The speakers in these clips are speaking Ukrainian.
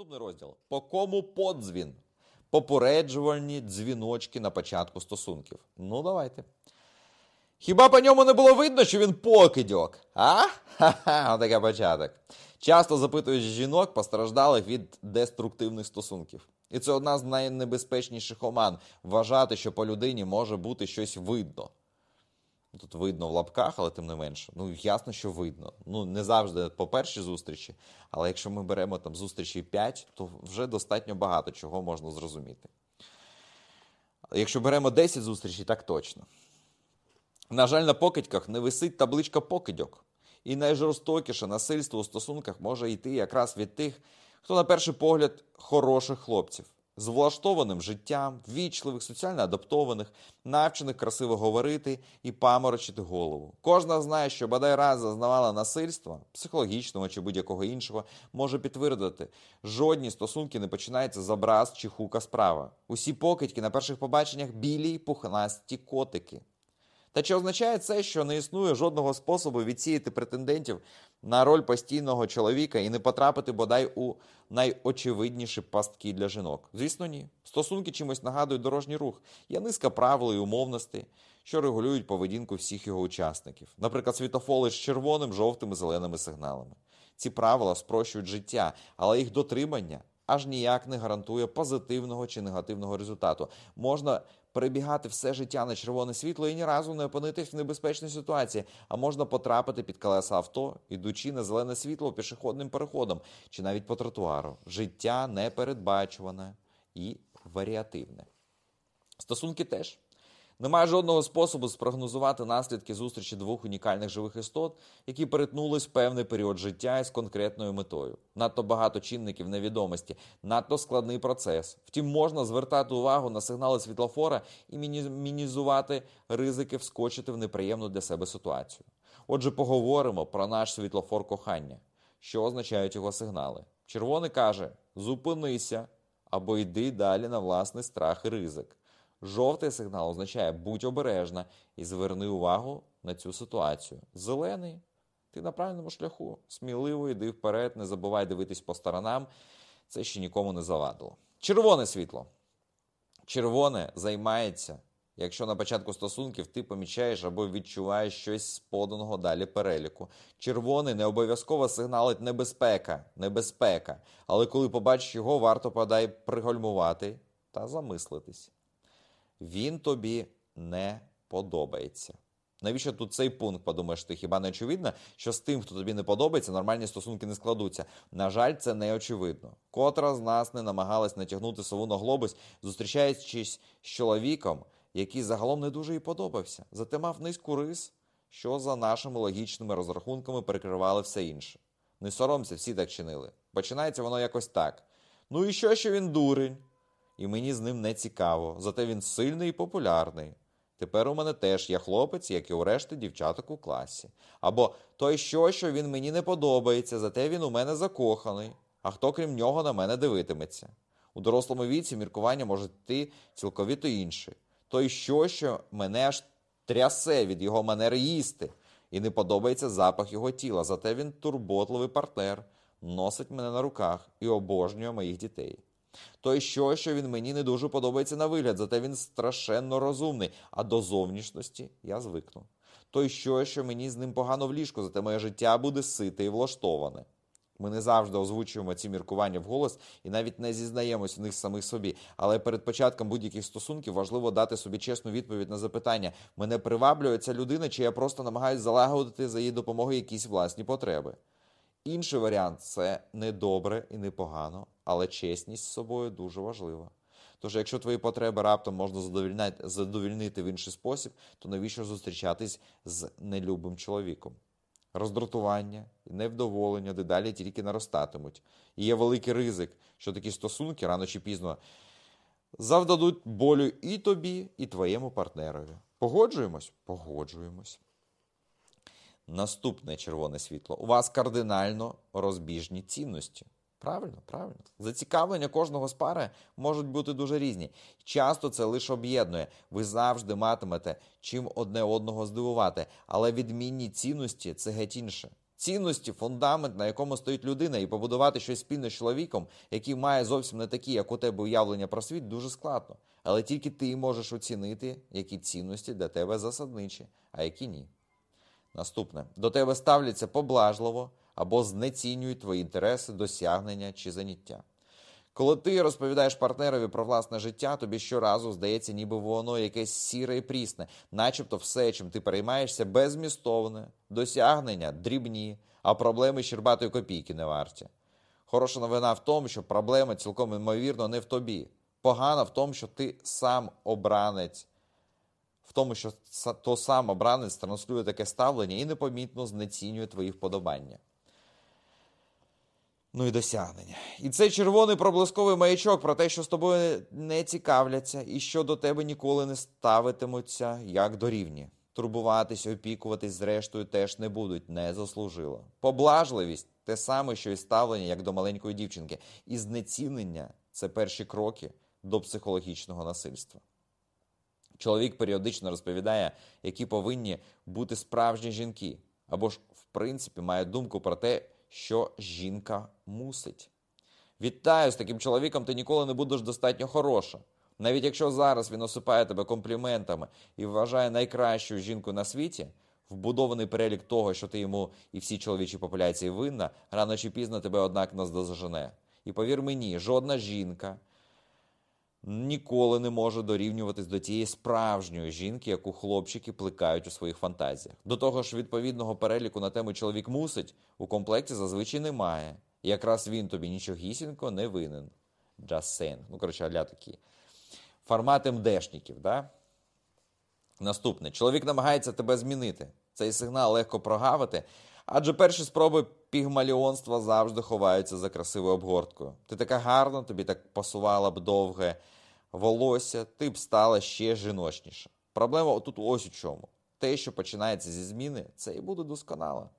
Наступний розділ. По кому подзвін? Попереджувальні дзвіночки на початку стосунків. Ну, давайте. Хіба по ньому не було видно, що він покидьок? А? Ха-ха, отаке початок. Часто запитують жінок, постраждалих від деструктивних стосунків. І це одна з найнебезпечніших оман вважати, що по людині може бути щось видно. Тут видно в лапках, але тим не менше. Ну, ясно, що видно. Ну, не завжди по першій зустрічі, але якщо ми беремо там зустрічі 5, то вже достатньо багато чого можна зрозуміти. Якщо беремо 10 зустрічей, так точно. На жаль, на покидьках не висить табличка покидьок. І найжорстокіше насильство у стосунках може йти якраз від тих, хто, на перший погляд, хороших хлопців, з влаштованим життям, вічливих, соціально адаптованих, навчених красиво говорити і паморочити голову. Кожна знає, що бодай раз зазнавала насильства, психологічного чи будь-якого іншого, може підтвердити, жодні стосунки не починаються з образ чи хука справа. Усі покидьки на перших побаченнях білі й пухнасті котики. Та чи означає це, що не існує жодного способу відсіяти претендентів на роль постійного чоловіка і не потрапити бодай у найочевидніші пастки для жінок? Звісно, ні. Стосунки чимось нагадують дорожній рух. Є низка правил і умовностей, що регулюють поведінку всіх його учасників. Наприклад, світофоли з червоним, жовтим і зеленими сигналами. Ці правила спрощують життя, але їх дотримання аж ніяк не гарантує позитивного чи негативного результату. Можна перебігати все життя на червоне світло і ні разу не опинитись в небезпечній ситуації, а можна потрапити під колеса авто, ідучи на зелене світло пішохідним переходом чи навіть по тротуару. Життя непередбачуване і варіативне. Стосунки теж. Немає жодного способу спрогнозувати наслідки зустрічі двох унікальних живих істот, які перетнулись в певний період життя із конкретною метою. Надто багато чинників невідомості, надто складний процес. Втім, можна звертати увагу на сигнали світлофора і мінізувати ризики вскочити в неприємну для себе ситуацію. Отже, поговоримо про наш світлофор кохання, що означають його сигнали. Червоний каже: зупинися або йди далі на власний страх і ризик. Жовтий сигнал означає будь обережна і зверни увагу на цю ситуацію. Зелений ти на правильному шляху. Сміливо йди вперед, не забувай дивитись по сторонам. Це ще нікому не завадило. Червоне світло. Червоне займається, якщо на початку стосунків ти помічаєш або відчуваєш щось з поданого далі переліку. Червоний не обов'язково сигналить небезпека, небезпека. Але коли побачиш його, варто подай пригальмувати та замислитись він тобі не подобається. Навіщо тут цей пункт, подумаєш ти? Хіба не очевидно, що з тим, хто тобі не подобається, нормальні стосунки не складуться? На жаль, це не очевидно. Котра з нас не намагалась натягнути сову на глобус, зустрічаючись з чоловіком, який загалом не дуже і подобався, зате мав низьку рис, що за нашими логічними розрахунками перекривали все інше. Не соромся, всі так чинили. Починається воно якось так. Ну і що, що він дурень? І мені з ним не цікаво, зате він сильний і популярний. Тепер у мене теж є хлопець, як і у решти дівчаток у класі. Або той що, що він мені не подобається, зате він у мене закоханий, а хто крім нього на мене дивитиметься. У дорослому віці міркування може йти цілковіто інше. Той що, що мене аж трясе від його манери їсти, і не подобається запах його тіла, зате він турботливий партнер, носить мене на руках і обожнює моїх дітей. Той що, що він мені не дуже подобається на вигляд, зате він страшенно розумний, а до зовнішності я звикну. Той що, що мені з ним погано в ліжку, зате моє життя буде сите і влаштоване. Ми не завжди озвучуємо ці міркування вголос і навіть не зізнаємось в них самих собі. Але перед початком будь-яких стосунків важливо дати собі чесну відповідь на запитання: мене приваблює ця людина, чи я просто намагаюся залагодити за її допомогою якісь власні потреби. Інший варіант це не добре і не погано, але чесність з собою дуже важлива. Тож, якщо твої потреби раптом можна задовільнити в інший спосіб, то навіщо зустрічатись з нелюбим чоловіком? Роздратування і невдоволення дедалі тільки наростатимуть. І є великий ризик, що такі стосунки рано чи пізно завдадуть болю і тобі, і твоєму партнерові. Погоджуємось? Погоджуємось. Наступне червоне світло. У вас кардинально розбіжні цінності. Правильно, правильно. Зацікавлення кожного з пари можуть бути дуже різні. Часто це лише об'єднує. Ви завжди матимете чим одне одного здивувати, але відмінні цінності це геть інше. Цінності, фундамент, на якому стоїть людина, і побудувати щось спільне з чоловіком, який має зовсім не такі, як у тебе уявлення про світ, дуже складно. Але тільки ти можеш оцінити, які цінності для тебе засадничі, а які ні. Наступне. До тебе ставляться поблажливо або знецінюють твої інтереси, досягнення чи заняття. Коли ти розповідаєш партнерові про власне життя, тобі щоразу здається, ніби воно якесь сіре і прісне, начебто все, чим ти переймаєшся, безмістовне, досягнення дрібні, а проблеми щербатої копійки не варті. Хороша новина в тому, що проблема цілком ймовірно не в тобі. Погана в тому, що ти сам обранець, в тому, що то сам обранець транслює таке ставлення і непомітно знецінює твої вподобання. Ну і досягнення. І це червоний проблисковий маячок про те, що з тобою не цікавляться і що до тебе ніколи не ставитимуться як до рівні. Турбуватись, опікуватись, зрештою, теж не будуть, не заслужило. Поблажливість те саме, що і ставлення, як до маленької дівчинки. І знецінення це перші кроки до психологічного насильства. Чоловік періодично розповідає, які повинні бути справжні жінки, або ж, в принципі, має думку про те, що жінка мусить. Вітаю з таким чоловіком, ти ніколи не будеш достатньо хороша. Навіть якщо зараз він осипає тебе компліментами і вважає найкращою жінкою на світі, вбудований перелік того, що ти йому і всій чоловічій популяції винна, рано чи пізно тебе, однак, наздожене. І повір мені, жодна жінка ніколи не може дорівнюватись до тієї справжньої жінки, яку хлопчики плекають у своїх фантазіях. До того ж, відповідного переліку на тему чоловік мусить у комплекті зазвичай немає. Якраз він тобі нічогісінько не винен. Just saying. Ну, коротше, аля такі. Формат МДшників, да? Наступне. Чоловік намагається тебе змінити. Цей сигнал легко прогавити, адже перші спроби пігмаліонства завжди ховаються за красивою обгорткою. Ти така гарна, тобі так пасувала б довге волосся, ти б стала ще жіночніша. Проблема тут ось у чому. Те, що починається зі зміни, це і буде досконало.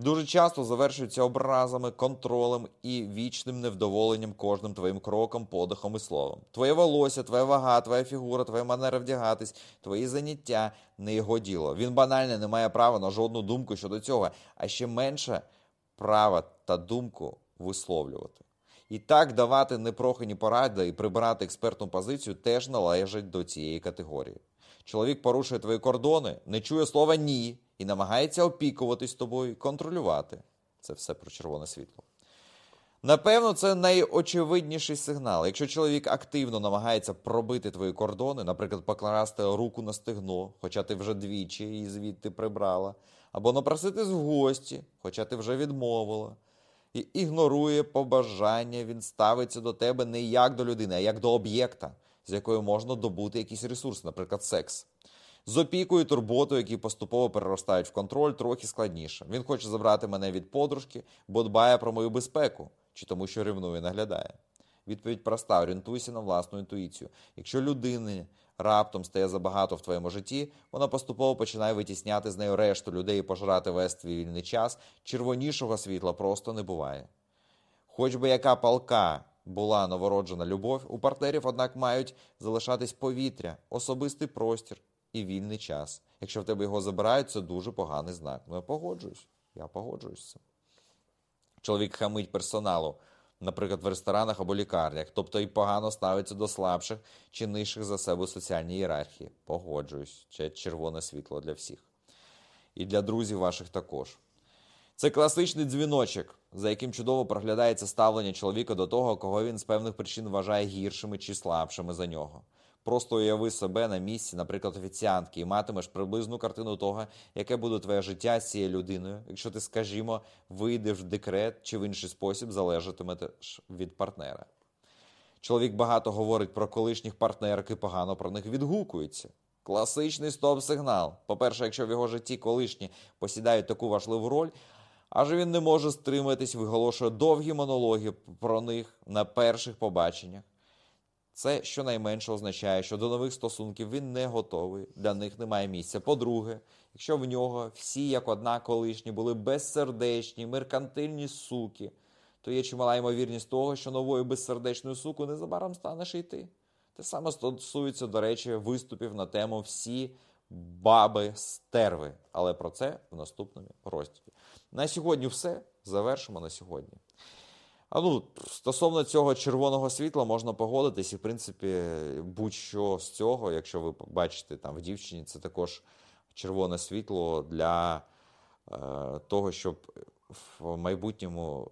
Дуже часто завершується образами, контролем і вічним невдоволенням кожним твоїм кроком, подихом і словом. Твоє волосся, твоя вага, твоя фігура, твоя манера вдягатись, твої заняття не його діло. Він банально не має права на жодну думку щодо цього, а ще менше права та думку висловлювати. І так давати непрохані поради і прибирати експертну позицію теж належить до цієї категорії. Чоловік порушує твої кордони, не чує слова ні і намагається опікуватись тобою, контролювати. Це все про червоне світло. Напевно, це найочевидніший сигнал. Якщо чоловік активно намагається пробити твої кордони, наприклад, покласти руку на стегно, хоча ти вже двічі її звідти прибрала, або напроситись в гості, хоча ти вже відмовила, і ігнорує побажання, він ставиться до тебе не як до людини, а як до об'єкта, з якою можна добути якийсь ресурс, наприклад, секс. З опікою, турботою, які поступово переростають в контроль, трохи складніше. Він хоче забрати мене від подружки, бо дбає про мою безпеку, чи тому, що ревнує, наглядає. Відповідь проста: орієнтуйся на власну інтуїцію. Якщо людини раптом стає забагато в твоєму житті, вона поступово починає витісняти з нею решту людей і пожирати весь твій вільний час. Червонішого світла просто не буває. Хоч би яка палка була новороджена любов, у партнерів, однак, мають залишатись повітря, особистий простір і вільний час. Якщо в тебе його забирають, це дуже поганий знак. Ну, я погоджуюсь. Я погоджуюсь з цим. Чоловік хамить персоналу, наприклад, в ресторанах або лікарнях, тобто і погано ставиться до слабших чи нижчих за себе соціальній ієрархії. Погоджуюсь, це червоне світло для всіх. І для друзів ваших також. Це класичний дзвіночок, за яким чудово проглядається ставлення чоловіка до того, кого він з певних причин вважає гіршими чи слабшими за нього. Просто уяви себе на місці, наприклад, офіціантки, і матимеш приблизну картину того, яке буде твоє життя з цією людиною, якщо ти, скажімо, вийдеш в декрет чи в інший спосіб залежатимеш від партнера. Чоловік багато говорить про колишніх партнерок і погано про них відгукується. Класичний стоп-сигнал. По-перше, якщо в його житті колишні посідають таку важливу роль, аж він не може стриматись, виголошує довгі монологи про них на перших побаченнях. Це щонайменше означає, що до нових стосунків він не готовий, для них немає місця. По-друге, якщо в нього всі, як одна колишні, були безсердечні, меркантильні суки, то є чимала ймовірність того, що новою безсердечною сукою незабаром станеш йти. Те саме стосується, до речі, виступів на тему всі баби стерви. Але про це в наступному розділі. На сьогодні все. Завершимо на сьогодні. А ну, стосовно цього червоного світла можна погодитись, і, в принципі, будь-що з цього, якщо ви бачите там в дівчині, це також червоне світло для е, того, щоб в майбутньому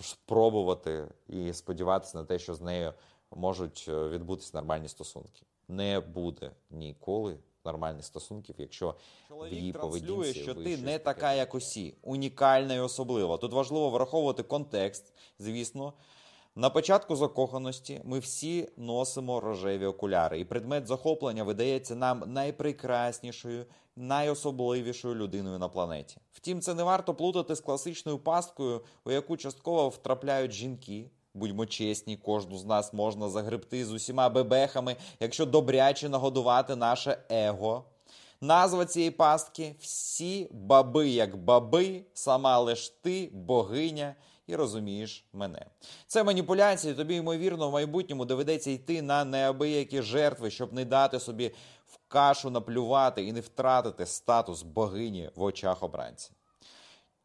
спробувати і сподіватися на те, що з нею можуть е, відбутися нормальні стосунки. Не буде ніколи нормальних стосунків, якщо в її поведінці що ти не така, як усі, унікальна і особлива. Тут важливо враховувати контекст, звісно. На початку закоханості ми всі носимо рожеві окуляри, і предмет захоплення видається нам найпрекраснішою, найособливішою людиною на планеті. Втім, це не варто плутати з класичною пасткою, у яку частково втрапляють жінки. Будьмо чесні, кожну з нас можна загребти з усіма бебехами, якщо добряче нагодувати наше его. Назва цієї пастки всі баби як баби, сама лиш ти, богиня, і розумієш мене. Це маніпуляції, тобі, ймовірно, в майбутньому доведеться йти на неабиякі жертви, щоб не дати собі в кашу наплювати і не втратити статус богині в очах обранця.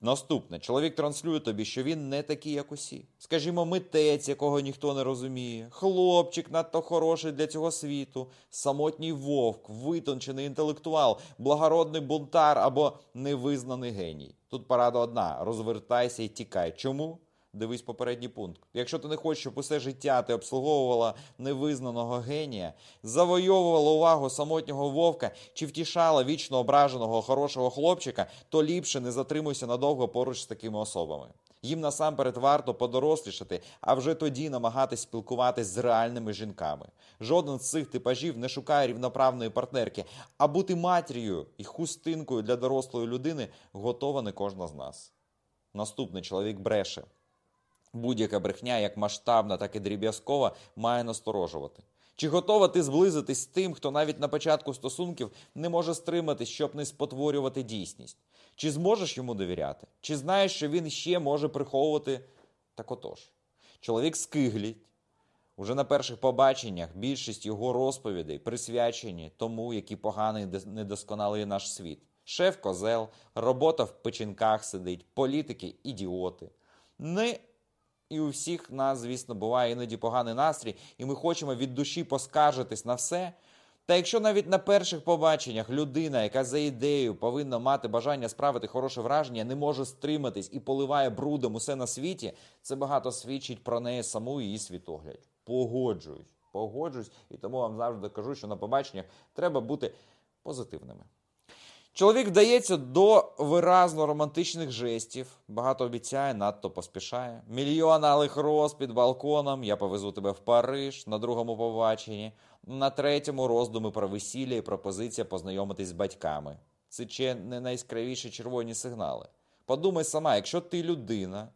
Наступне, чоловік транслює тобі, що він не такий, як усі. Скажімо, митець, якого ніхто не розуміє, хлопчик надто хороший для цього світу, самотній вовк, витончений інтелектуал, благородний бунтар або невизнаний геній. Тут порада одна: розвертайся і тікай. Чому? Дивись попередній пункт. Якщо ти не хочеш, щоб усе життя ти обслуговувала невизнаного генія, завойовувала увагу самотнього вовка чи втішала вічно ображеного хорошого хлопчика, то ліпше не затримуйся надовго поруч з такими особами. Їм насамперед варто подорослішати, а вже тоді намагатись спілкуватись з реальними жінками. Жоден з цих типажів не шукає рівноправної партнерки, а бути матір'ю і хустинкою для дорослої людини готова не кожна з нас. Наступний чоловік бреше. Будь-яка брехня, як масштабна, так і дріб'язкова, має насторожувати. Чи готова ти зблизитись з тим, хто навіть на початку стосунків не може стриматись, щоб не спотворювати дійсність? Чи зможеш йому довіряти? Чи знаєш, що він ще може приховувати? Так отож, чоловік скигліть. Уже на перших побаченнях більшість його розповідей присвячені тому, який поганий недосконалий наш світ. Шеф козел, робота в печінках сидить, політики ідіоти. Не і у всіх нас, звісно, буває іноді поганий настрій, і ми хочемо від душі поскаржитись на все. Та якщо навіть на перших побаченнях людина, яка за ідеєю повинна мати бажання справити хороше враження, не може стриматись і поливає брудом усе на світі, це багато свідчить про неї саму і її світогляд. Погоджуюсь, погоджуюсь, і тому вам завжди кажу, що на побаченнях треба бути позитивними. Чоловік вдається до виразно романтичних жестів, багато обіцяє, надто поспішає. Мільйон алих роз під балконом. Я повезу тебе в Париж на другому побаченні. На третьому роздуми про весілля і пропозиція познайомитись з батьками. Це ще не найскравіші червоні сигнали. Подумай сама, якщо ти людина,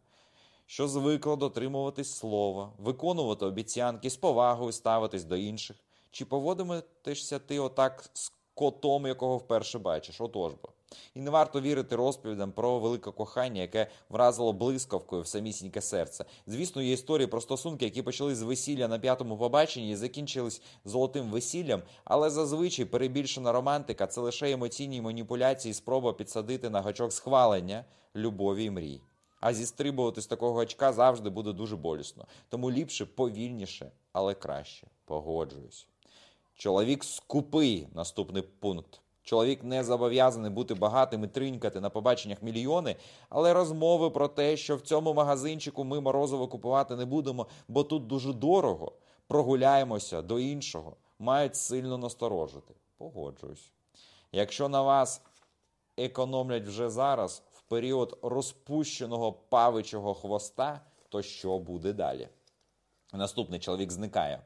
що звикла дотримуватись слова, виконувати обіцянки з повагою ставитись до інших, чи поводитишся ти отак з котом, якого вперше бачиш. Отож бо. І не варто вірити розповідам про велике кохання, яке вразило блискавкою в самісіньке серце. Звісно, є історії про стосунки, які почали з весілля на п'ятому побаченні і закінчились золотим весіллям, але зазвичай перебільшена романтика це лише емоційні маніпуляції, спроба підсадити на гачок схвалення, любові і мрій. А зістрибувати з такого гачка завжди буде дуже болісно. Тому ліпше повільніше, але краще. Погоджуюсь. Чоловік скупий наступний пункт. Чоловік не зобов'язаний бути багатим і тринькати на побаченнях мільйони, але розмови про те, що в цьому магазинчику ми морозиво купувати не будемо, бо тут дуже дорого. Прогуляємося до іншого, мають сильно насторожити. Погоджуюсь. Якщо на вас економлять вже зараз, в період розпущеного павичого хвоста, то що буде далі? Наступний чоловік зникає.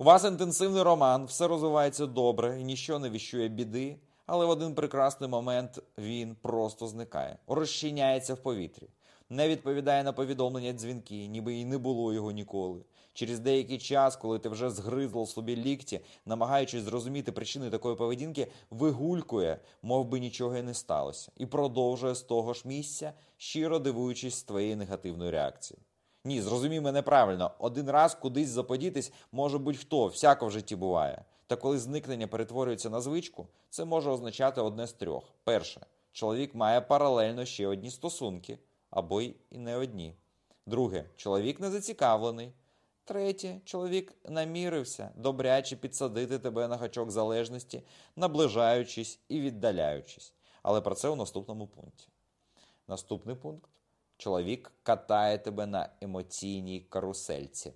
У вас інтенсивний роман, все розвивається добре, і ніщо не віщує біди, але в один прекрасний момент він просто зникає, розчиняється в повітрі, не відповідає на повідомлення дзвінки, ніби і не було його ніколи. Через деякий час, коли ти вже згризла собі лікті, намагаючись зрозуміти причини такої поведінки, вигулькує, мов би нічого і не сталося, і продовжує з того ж місця, щиро дивуючись твоєї негативної реакції. Ні, зрозумій мене правильно, один раз кудись заподітись може будь-хто, всяко в житті буває. Та коли зникнення перетворюється на звичку, це може означати одне з трьох: перше, чоловік має паралельно ще одні стосунки, або й не одні. Друге, чоловік не зацікавлений. Третє, чоловік намірився добряче підсадити тебе на гачок залежності, наближаючись і віддаляючись. Але про це у наступному пункті. Наступний пункт: чоловік катає тебе на емоційній карусельці.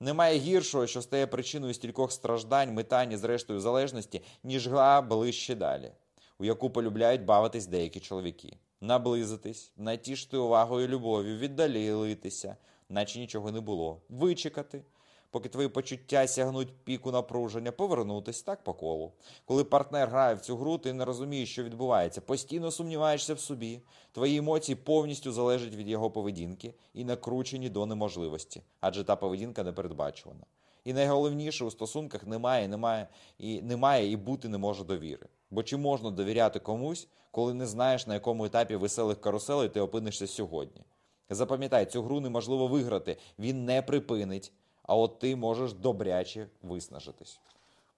Немає гіршого, що стає причиною стількох страждань, метань і зрештою залежності, ніж гра ближче далі, у яку полюбляють бавитись деякі чоловіки. Наблизитись, натішити увагою любов'ю, віддалілитися, наче нічого не було, вичекати, поки твої почуття сягнуть піку напруження, повернутись так по колу. Коли партнер грає в цю гру, ти не розумієш, що відбувається, постійно сумніваєшся в собі. Твої емоції повністю залежать від його поведінки і накручені до неможливості, адже та поведінка не передбачувана. І найголовніше у стосунках немає, немає і немає і бути не може довіри. Бо чи можна довіряти комусь, коли не знаєш, на якому етапі веселих каруселей ти опинишся сьогодні? Запам'ятай, цю гру неможливо виграти, він не припинить, а от ти можеш добряче виснажитись.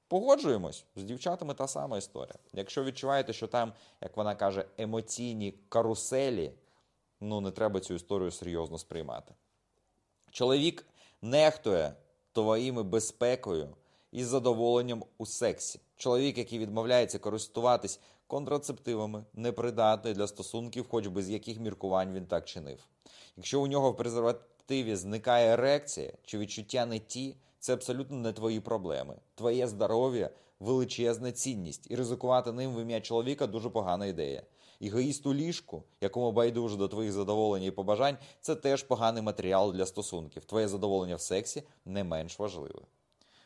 Погоджуємось, з дівчатами та сама історія. Якщо відчуваєте, що там, як вона каже, емоційні каруселі, ну не треба цю історію серйозно сприймати. Чоловік нехтує твоїми безпекою і задоволенням у сексі. Чоловік, який відмовляється користуватись контрацептивами, непридатний для стосунків, хоч би з яких міркувань він так чинив. Якщо у нього в презервативі зникає ерекція чи відчуття не ті, це абсолютно не твої проблеми. Твоє здоров'я величезна цінність, і ризикувати ним в ім'я чоловіка дуже погана ідея. Егоїст ліжку, якому байдуже до твоїх задоволень і побажань, це теж поганий матеріал для стосунків. Твоє задоволення в сексі не менш важливе.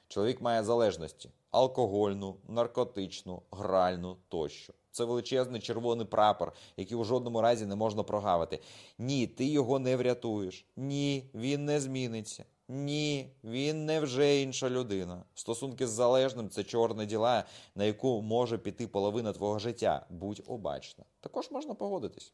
Чоловік має залежності алкогольну, наркотичну, гральну тощо. Це величезний червоний прапор, який у жодному разі не можна прогавити. Ні, ти його не врятуєш. Ні, він не зміниться. Ні, він не вже інша людина. Стосунки з залежним це чорне діла, на яку може піти половина твого життя. Будь обачна. Також можна погодитись.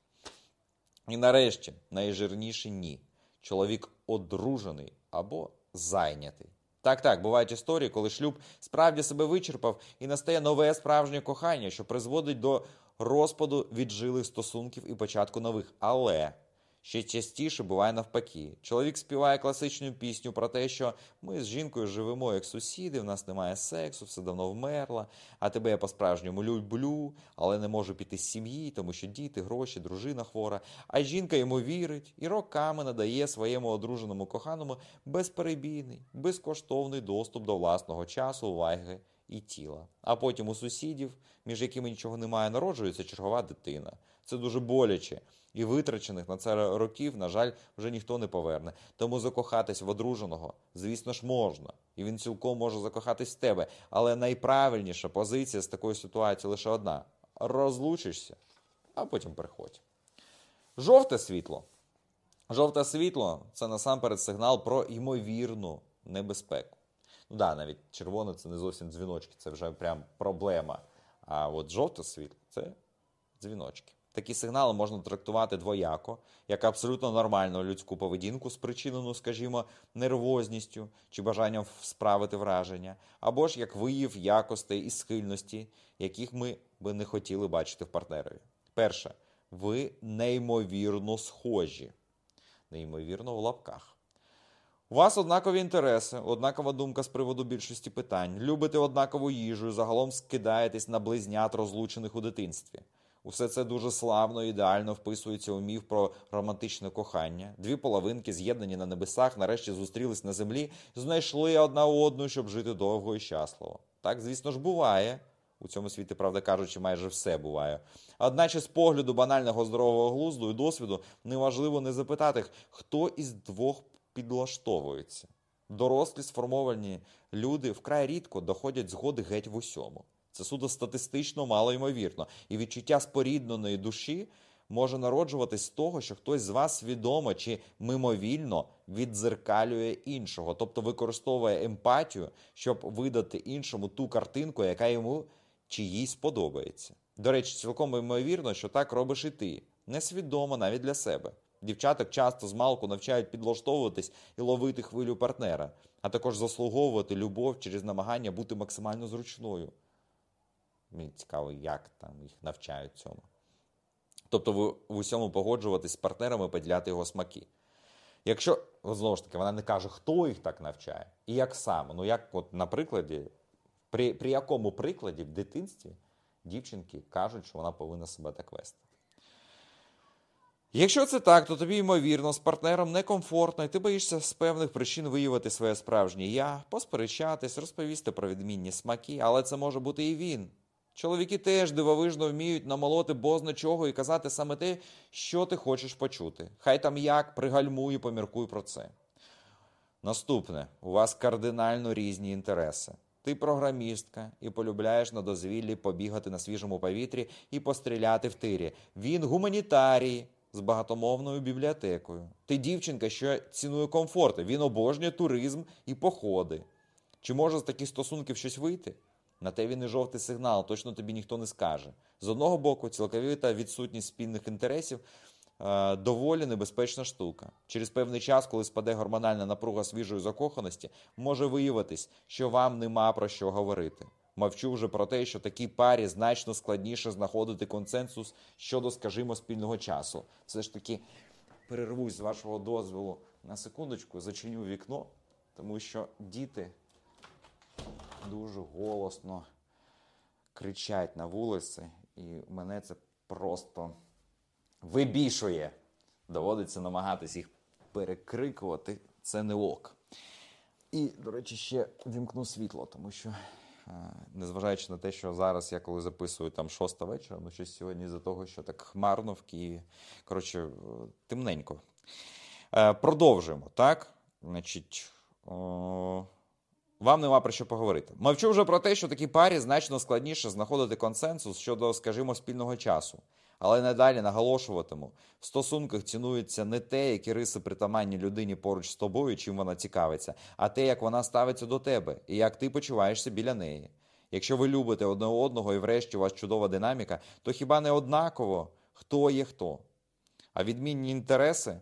І нарешті, найжирніше ні. Чоловік одружений або зайнятий. Так, так, бувають історії, коли шлюб справді себе вичерпав і настає нове справжнє кохання, що призводить до розпаду віджилих стосунків і початку нових. Але ще частіше буває навпаки. Чоловік співає класичну пісню про те, що ми з жінкою живемо як сусіди, в нас немає сексу, все давно вмерла, а тебе я по-справжньому люблю, але не можу піти з сім'ї, тому що діти, гроші, дружина хвора. А жінка йому вірить і роками надає своєму одруженому коханому безперебійний, безкоштовний доступ до власного часу, уваги і тіла. А потім у сусідів, між якими нічого немає, народжується чергова дитина. Це дуже боляче. І витрачених на це років, на жаль, вже ніхто не поверне. Тому закохатись в одруженого, звісно ж, можна. І він цілком може закохатись в тебе. Але найправильніша позиція з такої ситуації лише одна: розлучишся, а потім приходь. Жовте світло. Жовте світло це насамперед сигнал про ймовірну небезпеку. Ну да, навіть червоне це не зовсім дзвіночки, це вже прям проблема. А от жовте світло це дзвіночки. Такі сигнали можна трактувати двояко, як абсолютно нормальну людську поведінку, спричинену, скажімо, нервозністю чи бажанням справити враження, або ж як вияв якостей і схильності, яких ми би не хотіли бачити в партнерові. Перше, ви неймовірно схожі, неймовірно в лапках. У вас однакові інтереси, однакова думка з приводу більшості питань, любите однакову їжу, і загалом скидаєтесь на близнят, розлучених у дитинстві. Усе це дуже славно, ідеально вписується у міф про романтичне кохання. Дві половинки, з'єднані на небесах, нарешті зустрілись на землі, знайшли одна одну, щоб жити довго і щасливо. Так, звісно ж, буває. У цьому світі, правда кажучи, майже все буває. Одначе, з погляду банального здорового глузду і досвіду, неважливо не запитати, хто із двох підлаштовується. Дорослі сформовані люди вкрай рідко доходять згоди геть в усьому. Це судо статистично мало ймовірно, і відчуття спорідненої душі може народжуватись з того, що хтось з вас свідомо чи мимовільно віддзеркалює іншого, тобто використовує емпатію, щоб видати іншому ту картинку, яка йому чи їй сподобається. До речі, цілком ймовірно, що так робиш і ти, несвідомо навіть для себе. Дівчаток часто з малку навчають підлаштовуватись і ловити хвилю партнера, а також заслуговувати любов через намагання бути максимально зручною. Мені цікаво, як там їх навчають цьому. Тобто в, в усьому погоджуватись з партнерами, поділяти його смаки. Якщо, знову ж таки, вона не каже, хто їх так навчає і як саме. Ну, як от на прикладі, при, при якому прикладі в дитинстві дівчинки кажуть, що вона повинна себе так вести. Якщо це так, то тобі, ймовірно, з партнером некомфортно, і ти боїшся з певних причин виявити своє справжнє я, посперечатись, розповісти про відмінні смаки, але це може бути і він. Чоловіки теж дивовижно вміють намолоти бозна чого і казати саме те, що ти хочеш почути. Хай там як, пригальмуй і поміркуй про це. Наступне, у вас кардинально різні інтереси. Ти програмістка і полюбляєш на дозвіллі побігати на свіжому повітрі і постріляти в тирі. Він гуманітарій з багатомовною бібліотекою. Ти дівчинка, що цінує комфорти. Він обожнює туризм і походи. Чи може з таких стосунків щось вийти? На те він і жовтий сигнал, точно тобі ніхто не скаже. З одного боку, цілковита відсутність спільних інтересів е, доволі небезпечна штука. Через певний час, коли спаде гормональна напруга свіжої закоханості, може виявитись, що вам нема про що говорити. Мовчу вже про те, що такій парі значно складніше знаходити консенсус щодо, скажімо, спільного часу. Все ж таки перервусь з вашого дозволу на секундочку, зачиню вікно, тому що діти дуже голосно кричать на вулиці, і мене це просто вибішує. Доводиться намагатись їх перекрикувати. Це не ок. І, до речі, ще вімкну світло, тому що, е, незважаючи на те, що зараз я коли записую там шоста вечора, ну щось сьогодні за того, що так хмарно в Києві. Коротше, е, темненько. Е, Продовжуємо, так? Значить. О... Вам нема про що поговорити. Мовчу вже про те, що такій парі значно складніше знаходити консенсус щодо, скажімо, спільного часу. Але надалі наголошуватиму, в стосунках цінується не те, які риси притаманні людині поруч з тобою, чим вона цікавиться, а те, як вона ставиться до тебе і як ти почуваєшся біля неї. Якщо ви любите одне одного і врешті у вас чудова динаміка, то хіба не однаково, хто є хто? А відмінні інтереси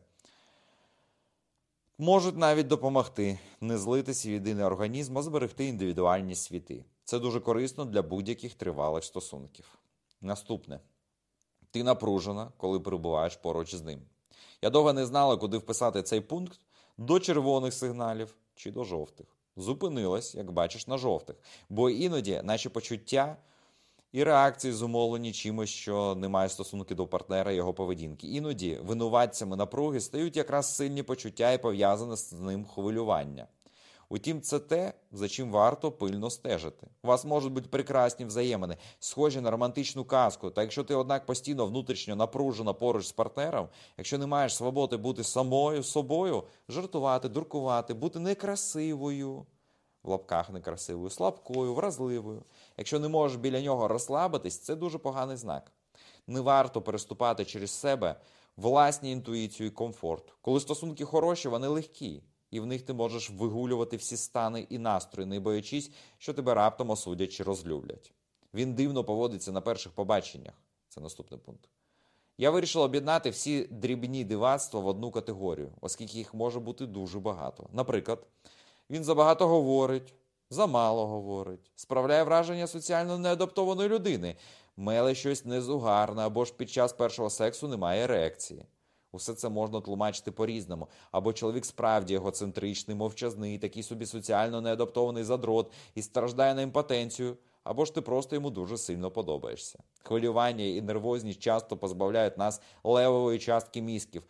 можуть навіть допомогти не злитися в єдиний організм, а зберегти індивідуальні світи. Це дуже корисно для будь-яких тривалих стосунків. Наступне. Ти напружена, коли перебуваєш поруч з ним. Я довго не знала, куди вписати цей пункт до червоних сигналів чи до жовтих. Зупинилась, як бачиш, на жовтих, бо іноді наші почуття і реакції зумовлені чимось, що не має стосунки до партнера його поведінки. Іноді винуватцями напруги стають якраз сильні почуття і пов'язане з ним хвилювання. Утім, це те, за чим варто пильно стежити. У вас можуть бути прекрасні взаємини, схожі на романтичну казку. Та якщо ти, однак, постійно внутрішньо напружена поруч з партнером, якщо не маєш свободи бути самою собою, жартувати, дуркувати, бути некрасивою, в лапках некрасивою, слабкою, вразливою. Якщо не можеш біля нього розслабитись, це дуже поганий знак. Не варто переступати через себе власні інтуїцію і комфорт. Коли стосунки хороші, вони легкі і в них ти можеш вигулювати всі стани і настрої, не боячись, що тебе раптом осудять чи розлюблять. Він дивно поводиться на перших побаченнях. Це наступний пункт. Я вирішила об'єднати всі дрібні дивацтва в одну категорію, оскільки їх може бути дуже багато. Наприклад, він забагато говорить, замало говорить, справляє враження соціально неадаптованої людини, меле щось незугарне або ж під час першого сексу немає ерекції. Усе це можна тлумачити по-різному. Або чоловік справді егоцентричний, мовчазний, такий собі соціально неадаптований задрот і страждає на імпотенцію, або ж ти просто йому дуже сильно подобаєшся. Хвилювання і нервозність часто позбавляють нас левової частки мізків,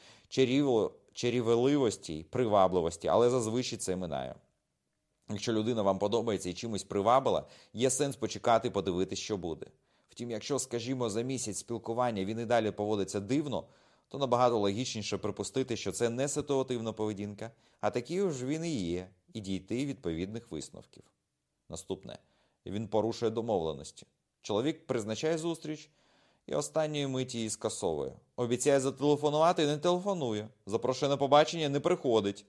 чарівливості й привабливості, але зазвичай це минає. Якщо людина вам подобається і чимось привабила, є сенс почекати, подивитись, що буде. Втім, якщо, скажімо, за місяць спілкування він і далі поводиться дивно, то набагато логічніше припустити, що це не ситуативна поведінка, а такий ж він і є, і дійти відповідних висновків. Наступне він порушує домовленості. Чоловік призначає зустріч і останньої миті її скасовує. Обіцяє зателефонувати і не телефонує. Запрошує на побачення не приходить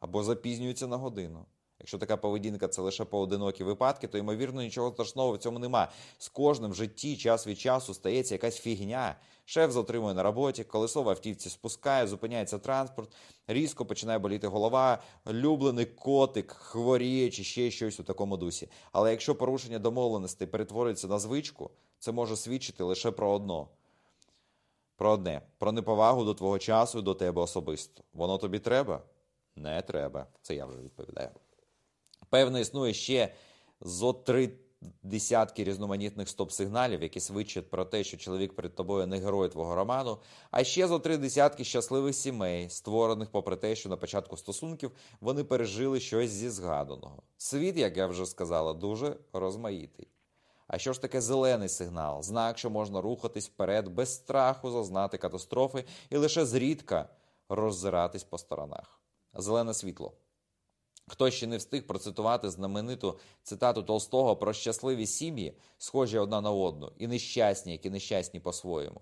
або запізнюється на годину. Якщо така поведінка це лише поодинокі випадки, то ймовірно нічого страшного в цьому нема. З кожним в житті час від часу стається якась фігня. Шеф затримує на роботі, колесо в автівці спускає, зупиняється транспорт, різко починає боліти голова, улюблений котик, хворіє чи ще щось у такому дусі. Але якщо порушення домовленостей перетворюється на звичку, це може свідчити лише про одно. Про одне, про неповагу до твого часу і до тебе особисто. Воно тобі треба? Не треба. Це я вже відповідаю. Певно, існує ще зо три десятки різноманітних стоп-сигналів, які свідчать про те, що чоловік перед тобою не герой твого роману, а ще зо три десятки щасливих сімей, створених попри те, що на початку стосунків вони пережили щось зі згаданого. Світ, як я вже сказала, дуже розмаїтий. А що ж таке зелений сигнал? Знак, що можна рухатись вперед без страху зазнати катастрофи і лише зрідка роззиратись по сторонах. Зелене світло. Хто ще не встиг процитувати знамениту цитату Толстого про щасливі сім'ї, схожі одна на одну, і нещасні, які нещасні по-своєму.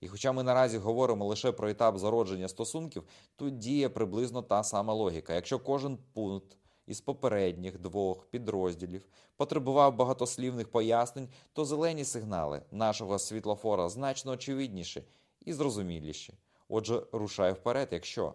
І хоча ми наразі говоримо лише про етап зародження стосунків, тут діє приблизно та сама логіка. Якщо кожен пункт із попередніх двох підрозділів потребував багатослівних пояснень, то зелені сигнали нашого світлофора значно очевидніші і зрозуміліші. Отже, рушай вперед, якщо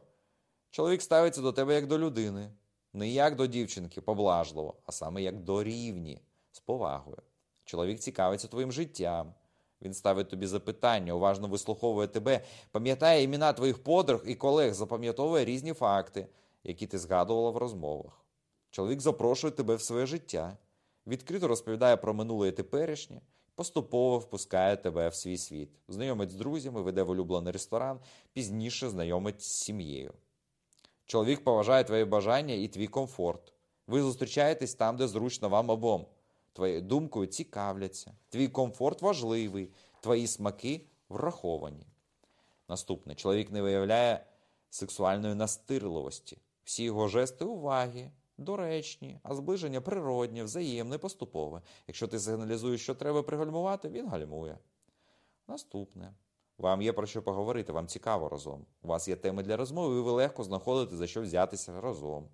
чоловік ставиться до тебе як до людини, не як до дівчинки поблажливо, а саме як до рівні, з повагою. Чоловік цікавиться твоїм життям. Він ставить тобі запитання, уважно вислуховує тебе, пам'ятає імена твоїх подруг і колег, запам'ятовує різні факти, які ти згадувала в розмовах. Чоловік запрошує тебе в своє життя, відкрито розповідає про минуле і теперішнє, поступово впускає тебе в свій світ, знайомить з друзями, веде в улюблений ресторан, пізніше знайомить з сім'єю. Чоловік поважає твої бажання і твій комфорт. Ви зустрічаєтесь там, де зручно вам обом. Твоєю думкою цікавляться. Твій комфорт важливий, твої смаки враховані. Наступне. Чоловік не виявляє сексуальної настирливості. Всі його жести уваги, доречні, а зближення природнє, взаємне, поступове. Якщо ти сигналізуєш, що треба пригальмувати, він гальмує. Наступне. Вам є про що поговорити, вам цікаво разом. У вас є теми для розмови, і ви легко знаходите, за що взятися разом.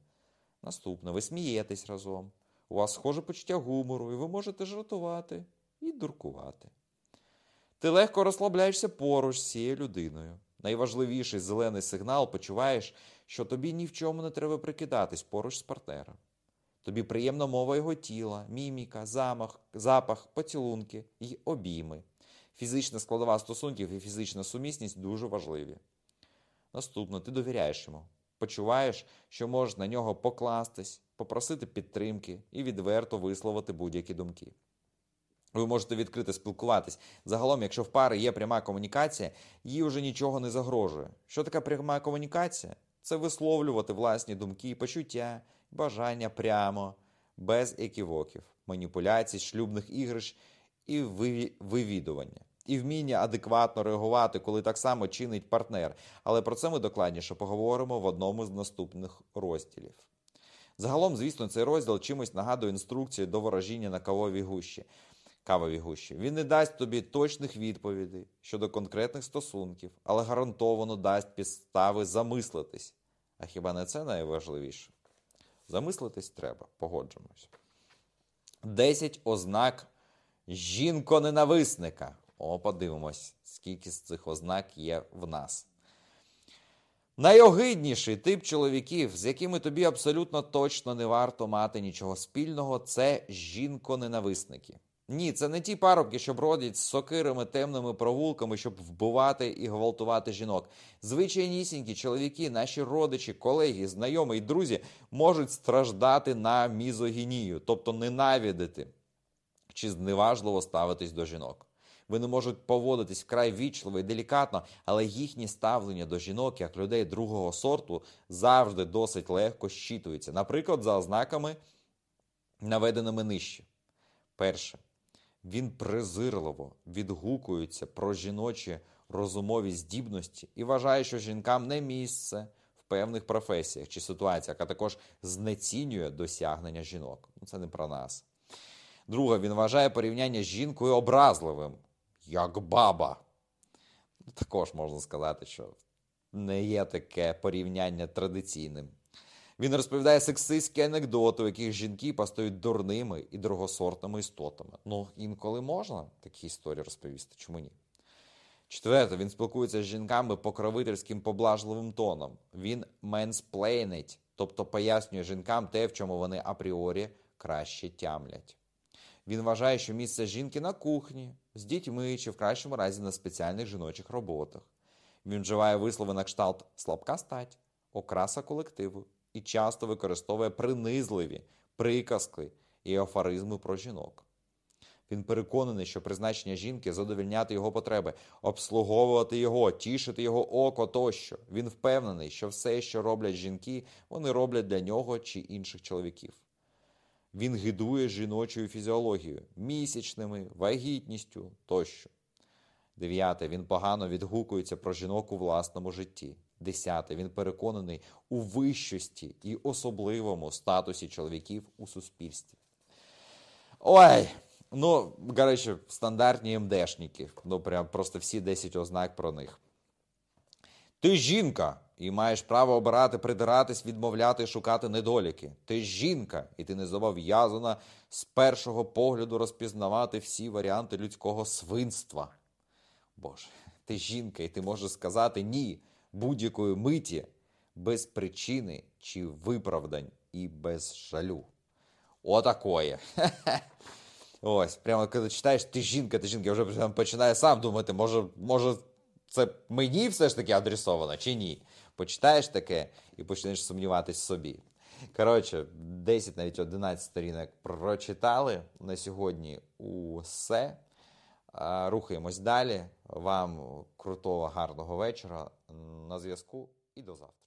Наступне, ви смієтесь разом. У вас схоже почуття гумору, і ви можете жартувати і дуркувати. Ти легко розслабляєшся поруч з цією людиною. Найважливіший зелений сигнал почуваєш, що тобі ні в чому не треба прикидатись поруч з партнером. Тобі приємна мова його тіла, міміка, замах, запах, поцілунки й обійми. Фізична складова стосунків і фізична сумісність дуже важливі. Наступно, ти довіряєш йому. Почуваєш, що можеш на нього покластись, попросити підтримки і відверто висловити будь-які думки. Ви можете відкрито спілкуватись. Загалом, якщо в пари є пряма комунікація, їй вже нічого не загрожує. Що таке пряма комунікація? Це висловлювати власні думки, почуття, бажання прямо, без еківоків, маніпуляцій, шлюбних ігрищ і вивідування. І вміння адекватно реагувати, коли так само чинить партнер. Але про це ми докладніше поговоримо в одному з наступних розділів. Загалом, звісно, цей розділ чимось нагадує інструкцію до ворожіння на кавовій гущі. Кавові гущі. Він не дасть тобі точних відповідей щодо конкретних стосунків, але гарантовано дасть підстави замислитись. А хіба не це найважливіше? Замислитись треба, погоджуємось. Десять ознак жінко-ненависника. О, подивимось, скільки з цих ознак є в нас. Найогидніший тип чоловіків, з якими тобі абсолютно точно не варто мати нічого спільного, це жінко-ненависники. Ні, це не ті парубки, що бродять з сокирими темними провулками, щоб вбивати і гвалтувати жінок. Звичайнісінькі чоловіки, наші родичі, колеги, знайомі і друзі можуть страждати на мізогінію, тобто ненавидити чи зневажливо ставитись до жінок. Вони можуть поводитись вкрай вічливо і делікатно, але їхнє ставлення до жінок, як людей другого сорту, завжди досить легко щитується. Наприклад, за ознаками, наведеними нижче. Перше. Він презирливо відгукується про жіночі розумові здібності і вважає, що жінкам не місце в певних професіях чи ситуаціях, а також знецінює досягнення жінок. Ну, Це не про нас. Друге, він вважає порівняння з жінкою образливим, як баба. Також можна сказати, що не є таке порівняння традиційним. Він розповідає сексистські анекдоти, у яких жінки постають дурними і дорогосортними істотами. Ну, інколи можна такі історії розповісти, чому ні? Четверте, він спілкується з жінками покровительським поблажливим тоном. Він менсплейнить, тобто пояснює жінкам те, в чому вони апріорі краще тямлять. Він вважає, що місце жінки на кухні, з дітьми чи в кращому разі на спеціальних жіночих роботах. Він вживає вислови на кшталт слабка стать, окраса колективу і часто використовує принизливі приказки і афоризми про жінок. Він переконаний, що призначення жінки задовільняти його потреби, обслуговувати його, тішити його око тощо. Він впевнений, що все, що роблять жінки, вони роблять для нього чи інших чоловіків. Він гидує жіночою фізіологією, місячними, вагітністю тощо. Дев'яте. Він погано відгукується про жінок у власному житті. Десяте. Він переконаний у вищості і особливому статусі чоловіків у суспільстві. Ой, ну, коротше, стандартні МДшники. Ну, прям просто всі 10 ознак про них. Ти жінка і маєш право обирати, придиратись, відмовляти, шукати недоліки. Ти жінка, і ти не зобов'язана з першого погляду розпізнавати всі варіанти людського свинства. Боже, ти жінка, і ти можеш сказати ні будь-якої миті без причини чи виправдань і без жалю. Отакоє. Ось, прямо коли читаєш, ти жінка, ти жінка, я вже починаю сам думати, може, може, це мені все ж таки адресовано чи ні. Почитаєш таке і почнеш сумніватись собі. Коротше, 10, навіть 11 сторінок прочитали на сьогодні усе. Рухаємось далі. Вам крутого, гарного вечора. На зв'язку і до завтра.